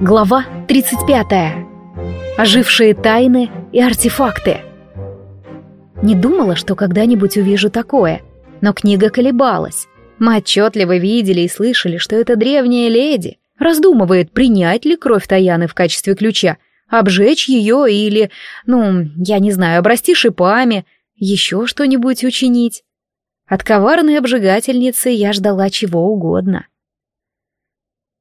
Глава 35. Ожившие тайны и артефакты. Не думала, что когда-нибудь увижу такое, но книга колебалась. Мы отчетливо видели и слышали, что эта древняя леди раздумывает, принять ли кровь Таяны в качестве ключа, обжечь ее или, ну, я не знаю, обрасти шипами, еще что-нибудь учинить. От коварной обжигательницы я ждала чего угодно.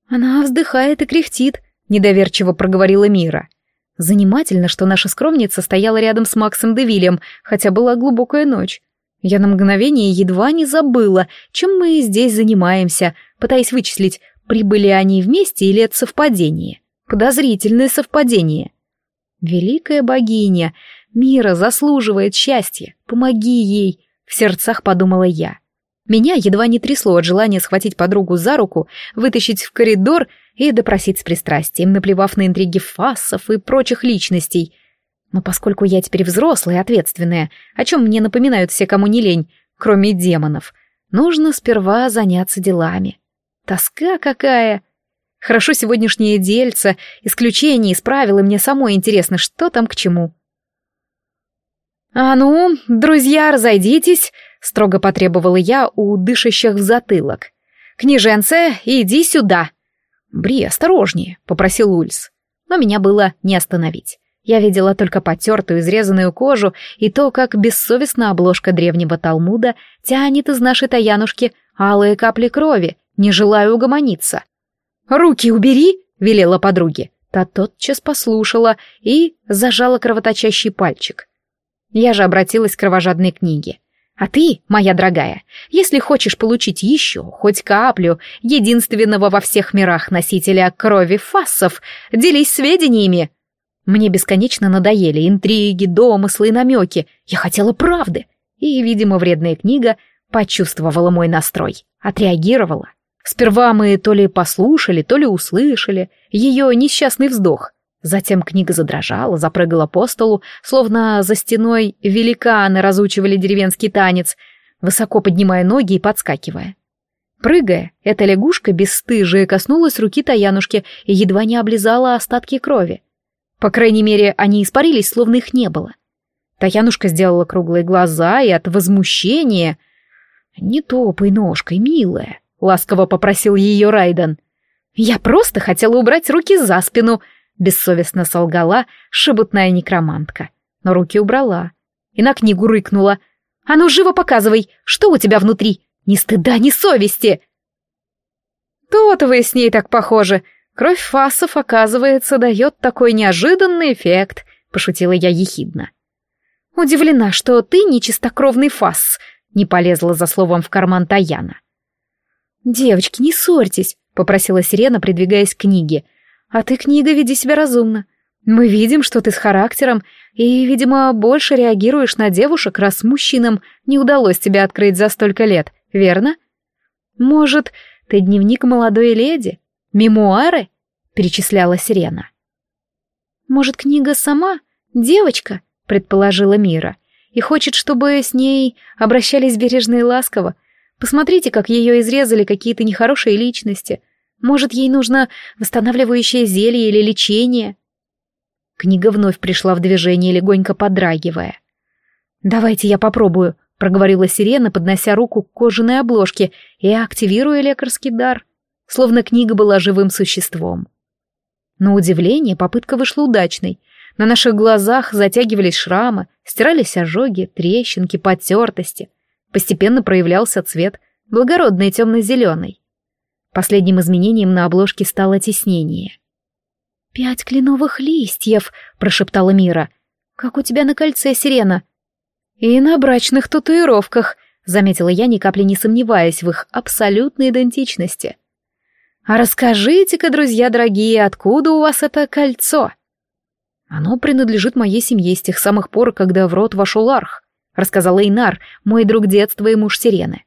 Она вздыхает и кряхтит, недоверчиво проговорила Мира. Занимательно, что наша скромница стояла рядом с Максом Девилем, хотя была глубокая ночь. Я на мгновение едва не забыла, чем мы здесь занимаемся, пытаясь вычислить, прибыли они вместе или это совпадение. Подозрительное совпадение. Великая богиня, Мира заслуживает счастья, помоги ей, в сердцах подумала я. Меня едва не трясло от желания схватить подругу за руку, вытащить в коридор и допросить с пристрастием, наплевав на интриги фассов и прочих личностей. Но поскольку я теперь взрослая и ответственная, о чем мне напоминают все, кому не лень, кроме демонов, нужно сперва заняться делами. Тоска какая! Хорошо сегодняшнее дельце, исключение из правил, и мне самой интересно, что там к чему. «А ну, друзья, разойдитесь!» — строго потребовала я у дышащих в затылок. «Княженце, иди сюда!» «Бри, осторожнее», — попросил Ульс. Но меня было не остановить. Я видела только потертую, изрезанную кожу и то, как бессовестно обложка древнего Талмуда тянет из нашей таянушки алые капли крови, не желая угомониться. «Руки убери!» — велела подруге. Та тотчас послушала и зажала кровоточащий пальчик. Я же обратилась к кровожадной книге. А ты, моя дорогая, если хочешь получить еще хоть каплю единственного во всех мирах носителя крови фассов, делись сведениями. Мне бесконечно надоели интриги, домыслы и намеки. Я хотела правды. И, видимо, вредная книга почувствовала мой настрой, отреагировала. Сперва мы то ли послушали, то ли услышали ее несчастный вздох. Затем книга задрожала, запрыгала по столу, словно за стеной великаны разучивали деревенский танец, высоко поднимая ноги и подскакивая. Прыгая, эта лягушка бесстыжая коснулась руки Таянушки и едва не облизала остатки крови. По крайней мере, они испарились, словно их не было. Таянушка сделала круглые глаза и от возмущения... «Не топай ножкой, милая», — ласково попросил ее Райден. «Я просто хотела убрать руки за спину», Бессовестно солгала шебутная некромантка, но руки убрала. И на книгу рыкнула. «А ну, живо показывай, что у тебя внутри? Ни стыда, ни совести!» «То-то вы с ней так похожи. Кровь фасов, оказывается, дает такой неожиданный эффект», — пошутила я ехидно. «Удивлена, что ты не чистокровный фас», — не полезла за словом в карман Таяна. «Девочки, не ссорьтесь», — попросила Сирена, придвигаясь к книге — а ты, книга, веди себя разумно. Мы видим, что ты с характером, и, видимо, больше реагируешь на девушек, раз мужчинам не удалось тебя открыть за столько лет, верно? Может, ты дневник молодой леди? Мемуары? Перечисляла Сирена. Может, книга сама? Девочка? Предположила Мира. И хочет, чтобы с ней обращались бережно и ласково. Посмотрите, как ее изрезали какие-то нехорошие личности — может, ей нужно восстанавливающее зелье или лечение? Книга вновь пришла в движение, легонько подрагивая. «Давайте я попробую», — проговорила сирена, поднося руку к кожаной обложке и активируя лекарский дар, словно книга была живым существом. На удивление попытка вышла удачной. На наших глазах затягивались шрамы, стирались ожоги, трещинки, потертости. Постепенно проявлялся цвет, благородный темно-зеленый. Последним изменением на обложке стало теснение. «Пять кленовых листьев», — прошептала Мира. «Как у тебя на кольце, сирена?» «И на брачных татуировках», — заметила я, ни капли не сомневаясь в их абсолютной идентичности. «А расскажите-ка, друзья дорогие, откуда у вас это кольцо?» «Оно принадлежит моей семье с тех самых пор, когда в рот вошел Арх», — рассказал Эйнар, мой друг детства и муж Сирены.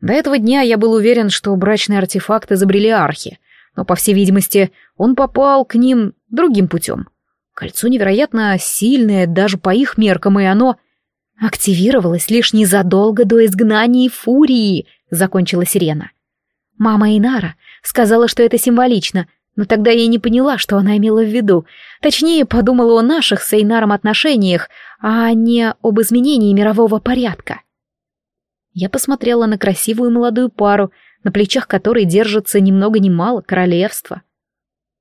До этого дня я был уверен, что брачный артефакт изобрели архи, но, по всей видимости, он попал к ним другим путем. Кольцо невероятно сильное даже по их меркам, и оно активировалось лишь незадолго до изгнания Фурии, закончила Сирена. Мама Инара сказала, что это символично, Но тогда я не поняла, что она имела в виду. Точнее, подумала о наших с Эйнаром отношениях, а не об изменении мирового порядка. Я посмотрела на красивую молодую пару, на плечах которой держится ни много ни мало королевство.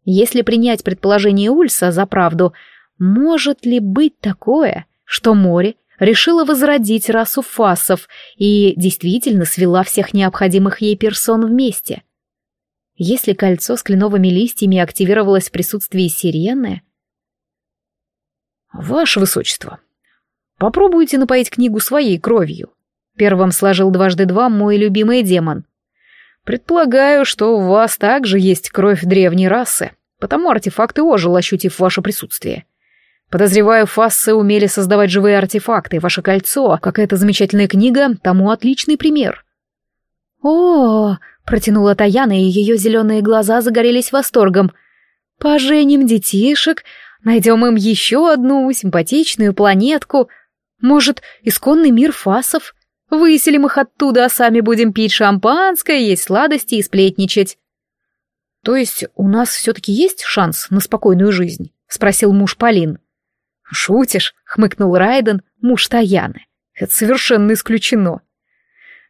Если принять предположение Ульса за правду, может ли быть такое, что море решила возродить расу фасов и действительно свела всех необходимых ей персон вместе? Если кольцо с кленовыми листьями активировалось в присутствии сирены... «Ваше высочество, попробуйте напоить книгу своей кровью», Первым сложил дважды два мой любимый демон. Предполагаю, что у вас также есть кровь древней расы, потому артефакты ожил, ощутив ваше присутствие. Подозреваю, фассы умели создавать живые артефакты, ваше кольцо, какая-то замечательная книга, тому отличный пример. О, -о, -о протянула Таяна, и ее зеленые глаза загорелись восторгом. Поженим детишек, найдем им еще одну симпатичную планетку. Может, исконный мир фасов? Выселим их оттуда, а сами будем пить шампанское, есть сладости и сплетничать. То есть у нас все-таки есть шанс на спокойную жизнь? Спросил муж Полин. Шутишь? Хмыкнул Райден, муж Таяны. Это совершенно исключено.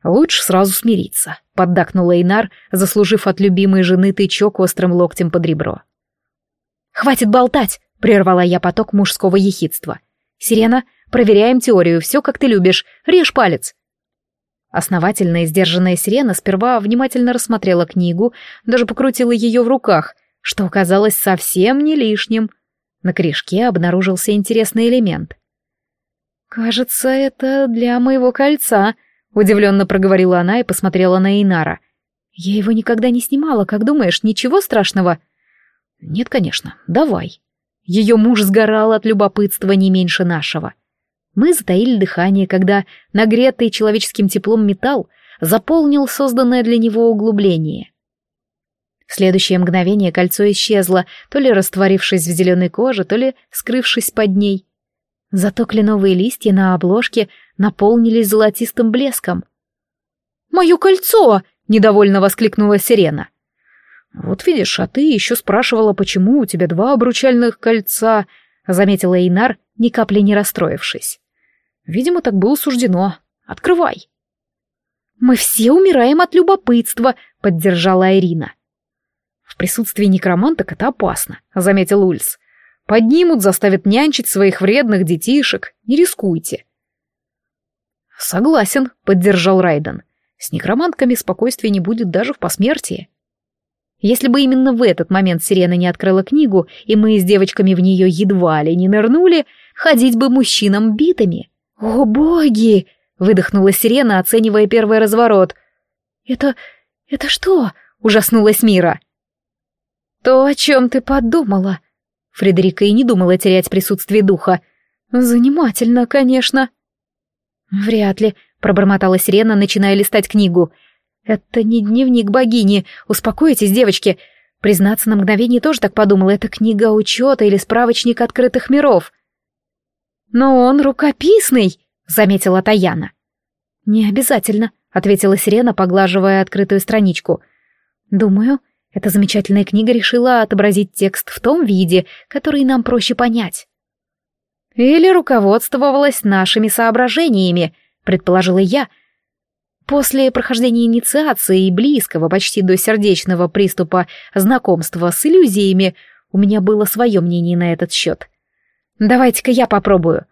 Лучше сразу смириться, поддакнул Эйнар, заслужив от любимой жены тычок острым локтем под ребро. «Хватит болтать!» — прервала я поток мужского ехидства. «Сирена, проверяем теорию, все как ты любишь, режь палец. Основательная и сдержанная сирена сперва внимательно рассмотрела книгу, даже покрутила ее в руках, что оказалось совсем не лишним. На корешке обнаружился интересный элемент. «Кажется, это для моего кольца», — удивленно проговорила она и посмотрела на Инара. «Я его никогда не снимала, как думаешь, ничего страшного?» «Нет, конечно, давай». Ее муж сгорал от любопытства не меньше нашего. Мы затаили дыхание, когда нагретый человеческим теплом металл заполнил созданное для него углубление. В следующее мгновение кольцо исчезло, то ли растворившись в зеленой коже, то ли скрывшись под ней. Зато кленовые листья на обложке наполнились золотистым блеском. «Мое кольцо!» — недовольно воскликнула сирена. «Вот видишь, а ты еще спрашивала, почему у тебя два обручальных кольца», — заметила Эйнар, ни капли не расстроившись. Видимо, так было суждено. Открывай. Мы все умираем от любопытства, поддержала Ирина. В присутствии некроманток это опасно, заметил Ульс. Поднимут, заставят нянчить своих вредных детишек. Не рискуйте. Согласен, поддержал Райден. С некромантками спокойствия не будет даже в посмертии. Если бы именно в этот момент Сирена не открыла книгу, и мы с девочками в нее едва ли не нырнули, ходить бы мужчинам битыми. «О, боги!» — выдохнула сирена, оценивая первый разворот. «Это... это что?» — ужаснулась Мира. «То, о чем ты подумала». Фредерика и не думала терять присутствие духа. «Занимательно, конечно». «Вряд ли», — пробормотала сирена, начиная листать книгу. «Это не дневник богини. Успокойтесь, девочки. Признаться, на мгновение тоже так подумала. Это книга учета или справочник открытых миров». «Но он рукописный», — заметила Таяна. «Не обязательно», — ответила Сирена, поглаживая открытую страничку. «Думаю, эта замечательная книга решила отобразить текст в том виде, который нам проще понять». «Или руководствовалась нашими соображениями», — предположила я. После прохождения инициации и близкого, почти до сердечного приступа знакомства с иллюзиями, у меня было свое мнение на этот счет — Давайте-ка я попробую.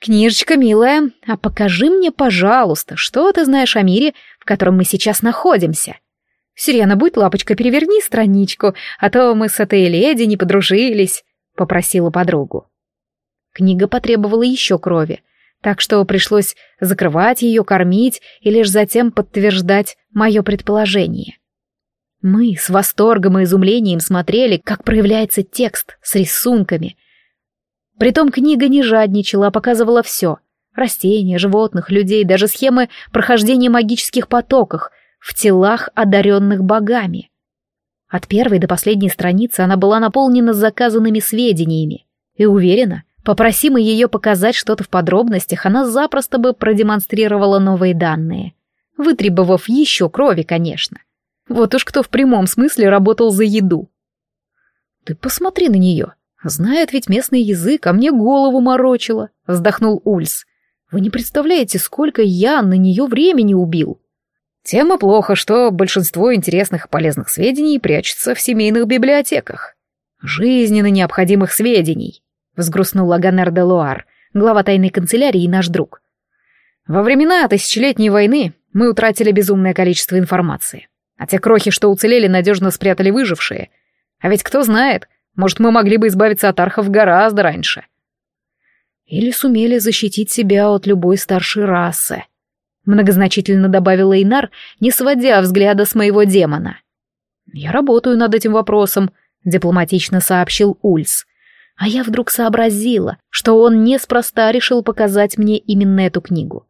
Книжечка, милая, а покажи мне, пожалуйста, что ты знаешь о мире, в котором мы сейчас находимся. Сирена, будь лапочка, переверни страничку, а то мы с этой леди не подружились, попросила подругу. Книга потребовала еще крови, так что пришлось закрывать ее, кормить и лишь затем подтверждать мое предположение. Мы с восторгом и изумлением смотрели, как проявляется текст с рисунками — Притом книга не жадничала, а показывала все. Растения, животных, людей, даже схемы прохождения магических потоков в телах, одаренных богами. От первой до последней страницы она была наполнена заказанными сведениями. И уверена, попросим ее показать что-то в подробностях, она запросто бы продемонстрировала новые данные. Вытребовав еще крови, конечно. Вот уж кто в прямом смысле работал за еду. Ты посмотри на нее. Знает ведь местный язык, а мне голову морочила, вздохнул Ульс. Вы не представляете, сколько я на нее времени убил. Тем плохо, что большинство интересных и полезных сведений прячется в семейных библиотеках. Жизненно необходимых сведений, взгрустнул Лаганер де Луар, глава тайной канцелярии и наш друг. Во времена тысячелетней войны мы утратили безумное количество информации. А те крохи, что уцелели, надежно спрятали выжившие. А ведь кто знает, может, мы могли бы избавиться от архов гораздо раньше. Или сумели защитить себя от любой старшей расы. Многозначительно добавила Инар, не сводя взгляда с моего демона. «Я работаю над этим вопросом», — дипломатично сообщил Ульс. А я вдруг сообразила, что он неспроста решил показать мне именно эту книгу.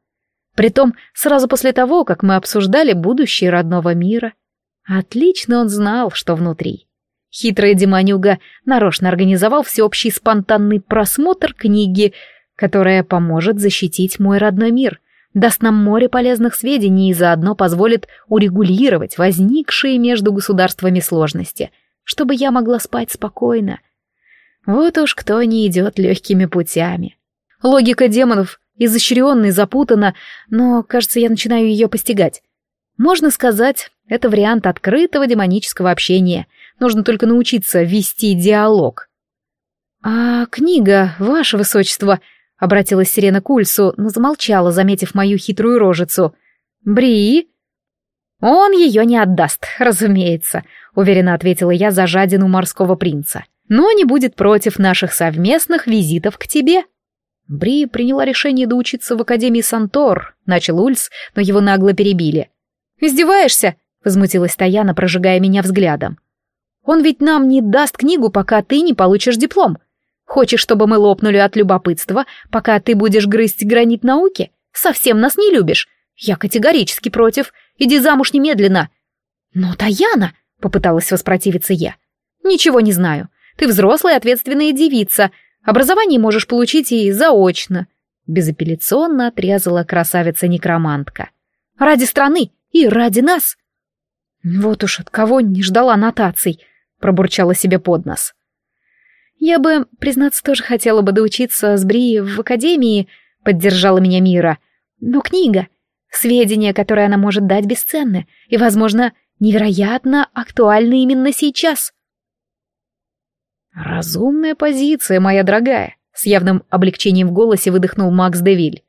Притом сразу после того, как мы обсуждали будущее родного мира. Отлично он знал, что внутри. Хитрый демонюга нарочно организовал всеобщий спонтанный просмотр книги, которая поможет защитить мой родной мир, даст нам море полезных сведений и заодно позволит урегулировать возникшие между государствами сложности, чтобы я могла спать спокойно. Вот уж кто не идет легкими путями. Логика демонов изощренна и запутана, но, кажется, я начинаю ее постигать. Можно сказать, это вариант открытого демонического общения. Нужно только научиться вести диалог. «А книга, ваше высочество», — обратилась Сирена к Ульсу, но замолчала, заметив мою хитрую рожицу. «Бри?» «Он ее не отдаст, разумеется», — уверенно ответила я за жадину морского принца. «Но не будет против наших совместных визитов к тебе». Бри приняла решение доучиться в Академии Сантор, начал Ульс, но его нагло перебили. «Издеваешься?» — возмутилась Таяна, прожигая меня взглядом. «Он ведь нам не даст книгу, пока ты не получишь диплом. Хочешь, чтобы мы лопнули от любопытства, пока ты будешь грызть гранит науки? Совсем нас не любишь. Я категорически против. Иди замуж немедленно». «Но, Таяна!» — попыталась воспротивиться я. «Ничего не знаю. Ты взрослая ответственная девица, Образование можешь получить и заочно», — безапелляционно отрезала красавица-некромантка. «Ради страны и ради нас». «Вот уж от кого не ждала нотаций», — пробурчала себе под нос. «Я бы, признаться, тоже хотела бы доучиться с Бри в академии», — поддержала меня Мира. «Но книга, сведения, которые она может дать, бесценны и, возможно, невероятно актуальны именно сейчас». «Разумная позиция, моя дорогая», — с явным облегчением в голосе выдохнул Макс Девиль.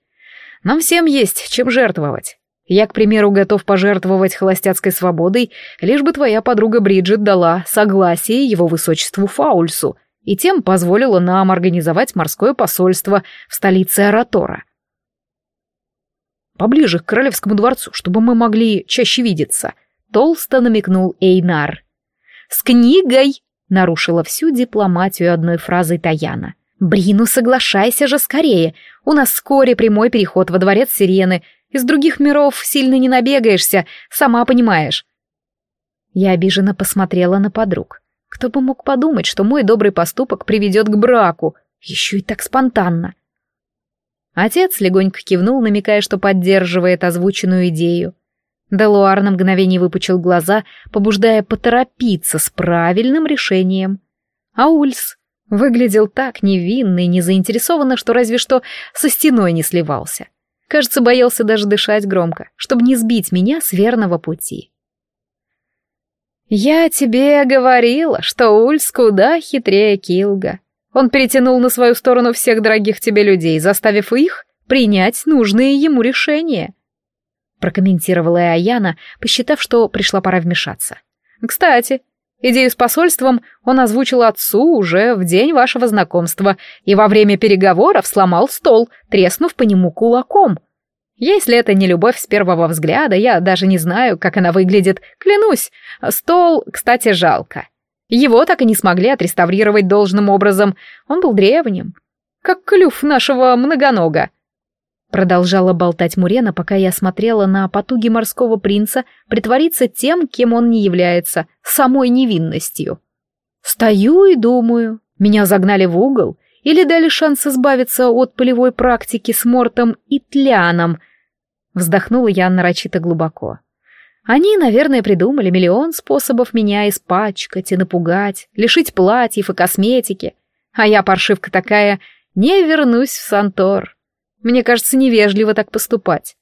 «Нам всем есть чем жертвовать. Я, к примеру, готов пожертвовать холостяцкой свободой, лишь бы твоя подруга Бриджит дала согласие его высочеству Фаульсу и тем позволила нам организовать морское посольство в столице Аратора. Поближе к королевскому дворцу, чтобы мы могли чаще видеться», — толсто намекнул Эйнар. «С книгой!» Нарушила всю дипломатию одной фразой Таяна. «Брину, соглашайся же скорее. У нас вскоре прямой переход во дворец Сирены. Из других миров сильно не набегаешься, сама понимаешь». Я обиженно посмотрела на подруг. Кто бы мог подумать, что мой добрый поступок приведет к браку, еще и так спонтанно. Отец легонько кивнул, намекая, что поддерживает озвученную идею. Делуар на мгновение выпучил глаза, побуждая поторопиться с правильным решением. А Ульс выглядел так невинно и незаинтересованно, что разве что со стеной не сливался. Кажется, боялся даже дышать громко, чтобы не сбить меня с верного пути. «Я тебе говорила, что Ульс куда хитрее Килга. Он перетянул на свою сторону всех дорогих тебе людей, заставив их принять нужные ему решения прокомментировала и Аяна, посчитав, что пришла пора вмешаться. «Кстати, идею с посольством он озвучил отцу уже в день вашего знакомства и во время переговоров сломал стол, треснув по нему кулаком. Если это не любовь с первого взгляда, я даже не знаю, как она выглядит, клянусь. Стол, кстати, жалко. Его так и не смогли отреставрировать должным образом, он был древним, как клюв нашего многонога. Продолжала болтать Мурена, пока я смотрела на потуги морского принца притвориться тем, кем он не является, самой невинностью. Стою и думаю, меня загнали в угол или дали шанс избавиться от полевой практики с Мортом и Тляном. Вздохнула я нарочито глубоко. Они, наверное, придумали миллион способов меня испачкать и напугать, лишить платьев и косметики. А я, паршивка такая, не вернусь в Сантор. Мне кажется, невежливо так поступать.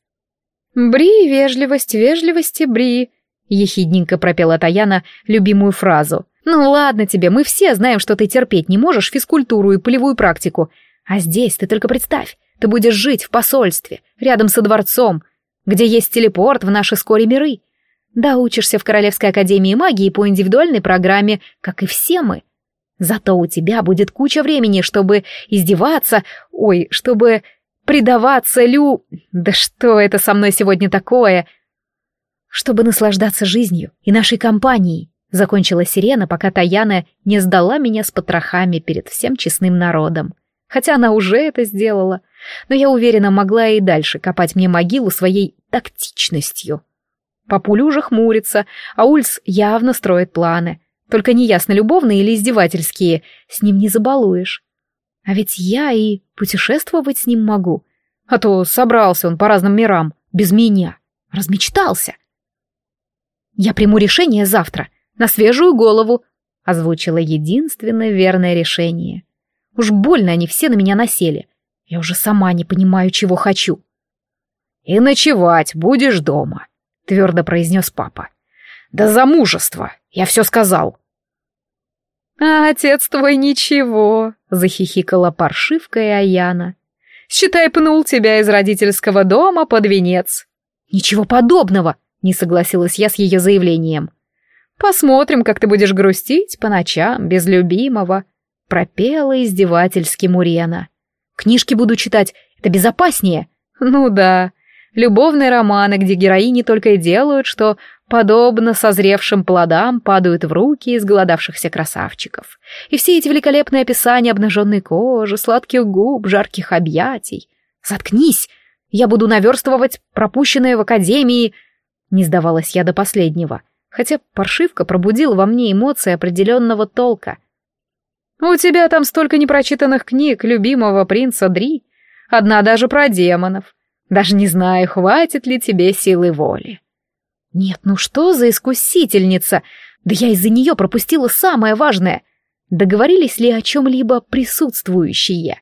«Бри, вежливость, вежливости, бри», — ехидненько пропела Таяна любимую фразу. «Ну ладно тебе, мы все знаем, что ты терпеть не можешь физкультуру и полевую практику. А здесь ты только представь, ты будешь жить в посольстве, рядом со дворцом, где есть телепорт в наши скоре миры. Да, учишься в Королевской академии магии по индивидуальной программе, как и все мы. Зато у тебя будет куча времени, чтобы издеваться, ой, чтобы предаваться Лю... Да что это со мной сегодня такое? Чтобы наслаждаться жизнью и нашей компанией, закончила сирена, пока Таяна не сдала меня с потрохами перед всем честным народом. Хотя она уже это сделала, но я уверена, могла и дальше копать мне могилу своей тактичностью. Папуля уже хмурится, а Ульс явно строит планы. Только неясно, любовные или издевательские, с ним не забалуешь. А ведь я и путешествовать с ним могу. А то собрался он по разным мирам, без меня. Размечтался. Я приму решение завтра, на свежую голову, озвучила единственное верное решение. Уж больно они все на меня насели. Я уже сама не понимаю, чего хочу. «И ночевать будешь дома», — твердо произнес папа. «До замужества, я все сказал». «А отец твой ничего», — захихикала паршивка и Аяна. «Считай, пнул тебя из родительского дома под венец». «Ничего подобного», — не согласилась я с ее заявлением. «Посмотрим, как ты будешь грустить по ночам без любимого», — пропела издевательски Мурена. «Книжки буду читать, это безопаснее». «Ну да, любовные романы, где героини только и делают, что, подобно созревшим плодам, падают в руки изголодавшихся красавчиков. И все эти великолепные описания обнаженной кожи, сладких губ, жарких объятий. Заткнись! Я буду наверстывать пропущенное в академии. Не сдавалась я до последнего, хотя паршивка пробудила во мне эмоции определенного толка. «У тебя там столько непрочитанных книг любимого принца Дри, одна даже про демонов. Даже не знаю, хватит ли тебе силы воли. Нет, ну что за искусительница? Да я из-за нее пропустила самое важное. Договорились ли о чем-либо присутствующие?